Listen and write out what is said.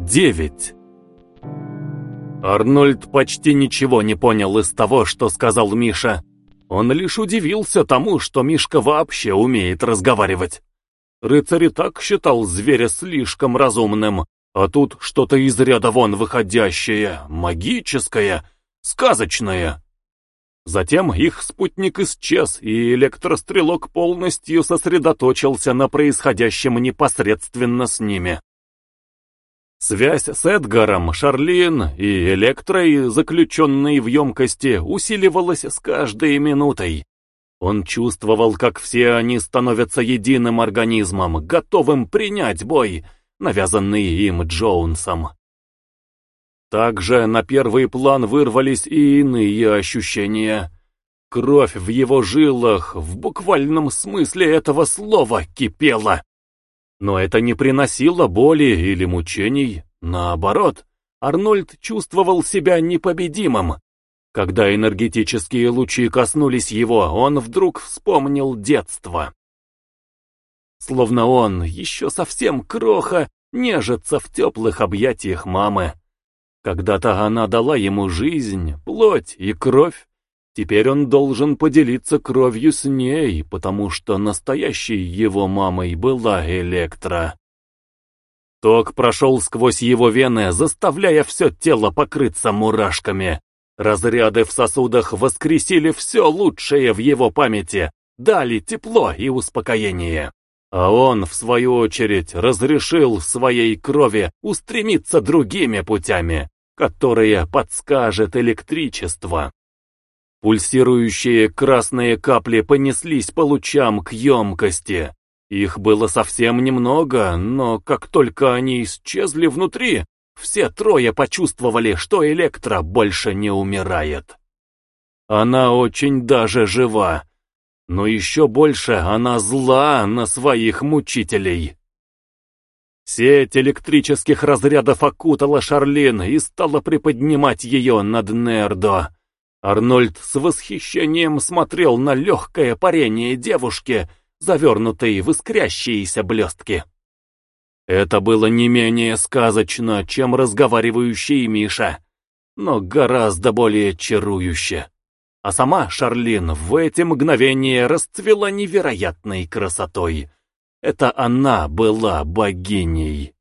9. Арнольд почти ничего не понял из того, что сказал Миша. Он лишь удивился тому, что Мишка вообще умеет разговаривать. Рыцарь и так считал зверя слишком разумным, а тут что-то из ряда вон выходящее, магическое, сказочное. Затем их спутник исчез, и электрострелок полностью сосредоточился на происходящем непосредственно с ними. Связь с Эдгаром, Шарлин и Электрой, заключенной в емкости, усиливалась с каждой минутой. Он чувствовал, как все они становятся единым организмом, готовым принять бой, навязанный им Джоунсом. Также на первый план вырвались и иные ощущения. Кровь в его жилах, в буквальном смысле этого слова, кипела. Но это не приносило боли или мучений. Наоборот, Арнольд чувствовал себя непобедимым. Когда энергетические лучи коснулись его, он вдруг вспомнил детство. Словно он, еще совсем кроха, нежится в теплых объятиях мамы. Когда-то она дала ему жизнь, плоть и кровь, Теперь он должен поделиться кровью с ней, потому что настоящей его мамой была Электра. Ток прошел сквозь его вены, заставляя все тело покрыться мурашками. Разряды в сосудах воскресили все лучшее в его памяти, дали тепло и успокоение. А он, в свою очередь, разрешил своей крови устремиться другими путями, которые подскажет электричество. Пульсирующие красные капли понеслись по лучам к емкости. Их было совсем немного, но как только они исчезли внутри, все трое почувствовали, что Электра больше не умирает. Она очень даже жива, но еще больше она зла на своих мучителей. Сеть электрических разрядов окутала Шарлин и стала приподнимать ее над Нердо. Арнольд с восхищением смотрел на легкое парение девушки, завернутой в искрящиеся блестки. Это было не менее сказочно, чем разговаривающий Миша, но гораздо более чарующе. А сама Шарлин в эти мгновения расцвела невероятной красотой. Это она была богиней.